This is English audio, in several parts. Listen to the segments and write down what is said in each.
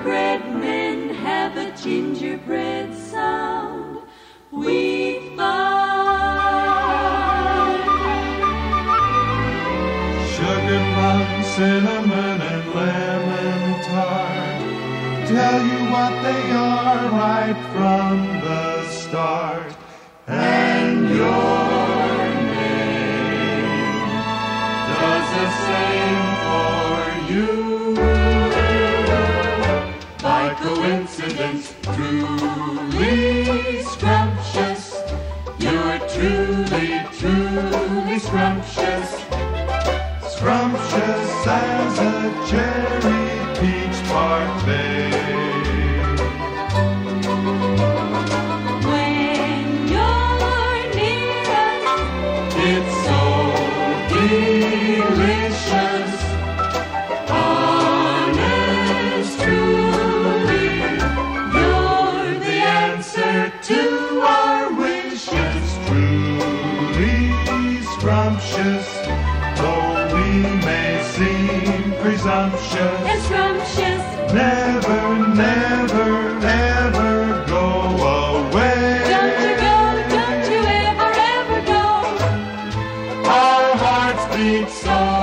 Gingerbread men have a gingerbread sound. We found. Sugar plum, cinnamon, and lemon tart. Tell you what they are right from the start. Coincidence, truly scrumptious. You're truly, truly scrumptious. Scrumptious as a cherry peach parfait. When you're near us, It's so delicious. Scrumptious, though we may seem presumptuous. and scrumptious. Never, never, ever go away. Don't you go, don't you ever, ever go. Our hearts beat so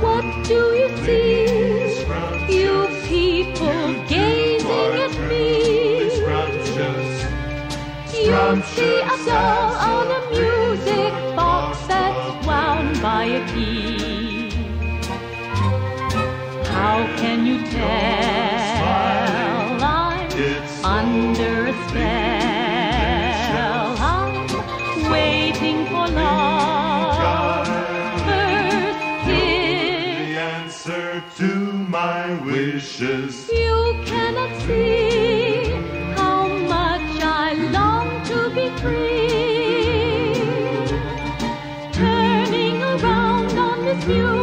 What do you see? You people gazing at me. You see a doll on a music box that's wound by a key. How can you tell I'm It's under a spell? I'm waiting for love. answer to my wishes. You cannot see how much I long to be free. Turning around on this new